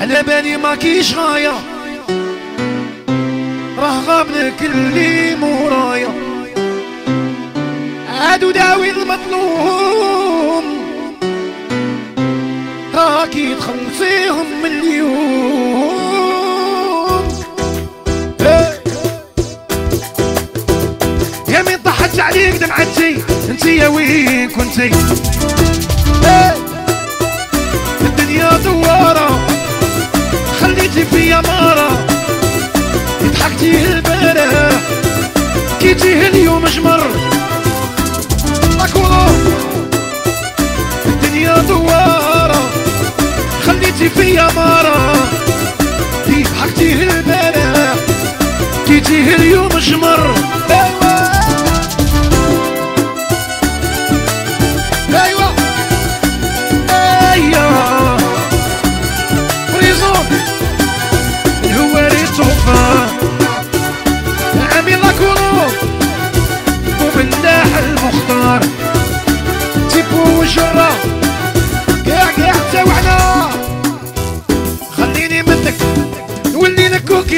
على بالي ما كيش غاية. راه غابنك اللي مورايا. عادو داوي المظلوم. راكي تخلصيهم مليون يا مين طحت عليك دمعتي؟ انتي يا وين كنتي؟ حبي يا مرا كي حقتيه البارح كي تيه اليوم جمر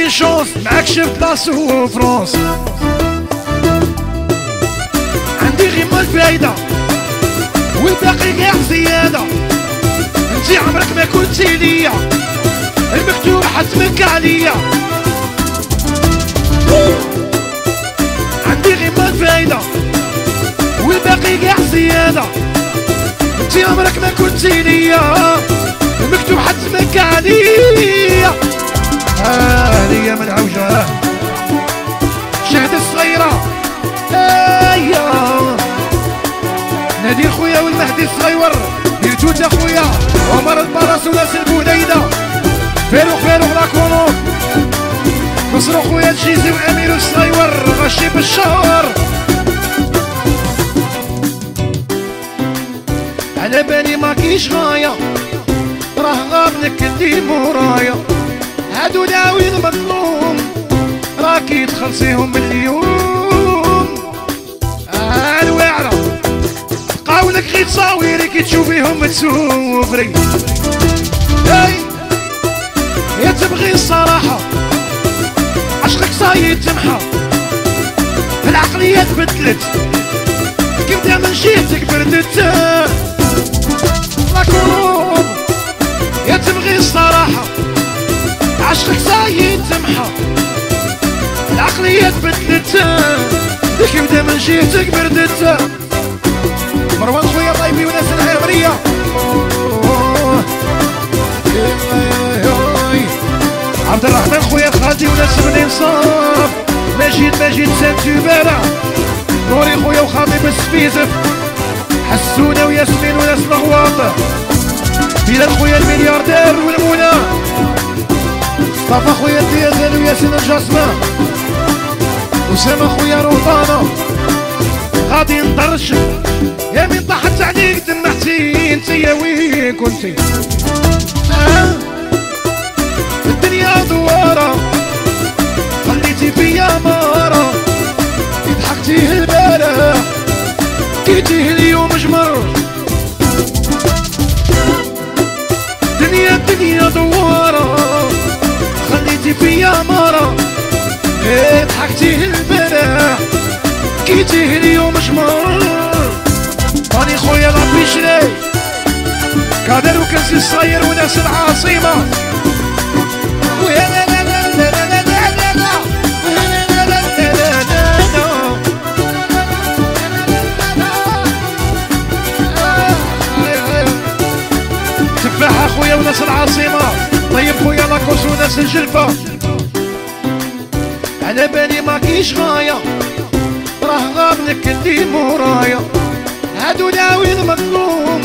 كي شوف معاك شفت la souffrance عندي غير ما الفايدة والباقي كاع زيادة انتي عمرك ما كنتي ليا المكتوب حتمك عليا عندي غير ما الفايدة والباقي كاع زيادة انتي عمرك ما كنتي ليا المكتوب حتمك عليا هذه من عوجة شهد الصغيرة. ايا نادي خويا والمهدي الصغيور. يرتوت أخويا. عمر البرس وناس البوديدة. فيروغ فيروغ لاكونو نصر خويا الجيزي وأمير الصغيور. غشي بالشهر. على بالي ما كيش غاية. راه غابنك اللي مورايا داوي المظلوم راكي تخلصيهم باليوم آه الواعرة قاولك غير تصاويري كي تشوفيهم تسوفري هاي يا تبغي الصراحة. عشقك صايد تمحى العقلية تبدلت. كيف دائما جيتك بردت عشقك زايد تمحى العقلية تبدلت لك بدا من جيتك بردت مروان خويا طيبي وناس العمرية. عبد الرحمن خويا خالتي وناس من إنصاف. مجيد مجيد سانتوبالا نوري خويا وخاطب السبيزف حسونة وياسمين وناس الغواط بلال خويا الملياردير والمنى طاف خويا ديازل وياسين الجاسمة وسام خويا روطانة غادي نطرش. يا مين طاحت عليك دمعتي انت يا وين كنتي؟ آه ضحكتيه البارح كيتيه اليوم جمر راني خويا ربي شري كادر وكنسي الصاير وناس العاصمة لا لا لا لا تفاح اخويا وناس العاصمه طيب خويا لاكوس وناس الجلفه على بالي ماكيش غاية. راه غاب لك مورايا هادو داوين مظلوم.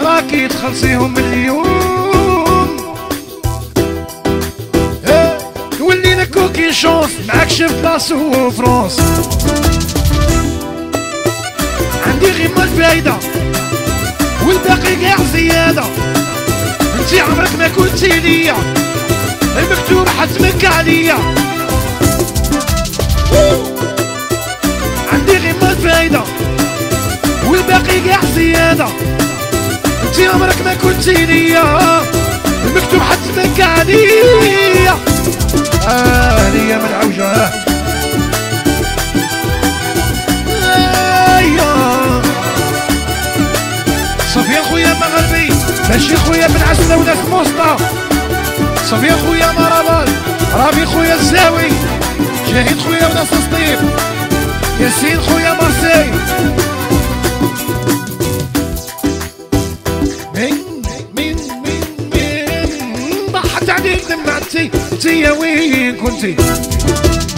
راكي تخلصيهم اليوم. إيه تولي لك كوكي شونس معاك شف بلاص وفرونس عندي غيمة الفايدة والباقي كاع زيادة. انتي عمرك ما كنتي ليا. المكتوب حتمك عليا. هذا. انتي عمرك ما كنتي ليا المكتوب حتى منك عليا آه ليا من عوجة. صافي خويا مغربي ماشي خويا من عسلة ولا في صافي خويا مرابط رافي خويا الزاوي. جاهد خويا ولا سطيب ياسين خويا من ضحت عليك دمعتي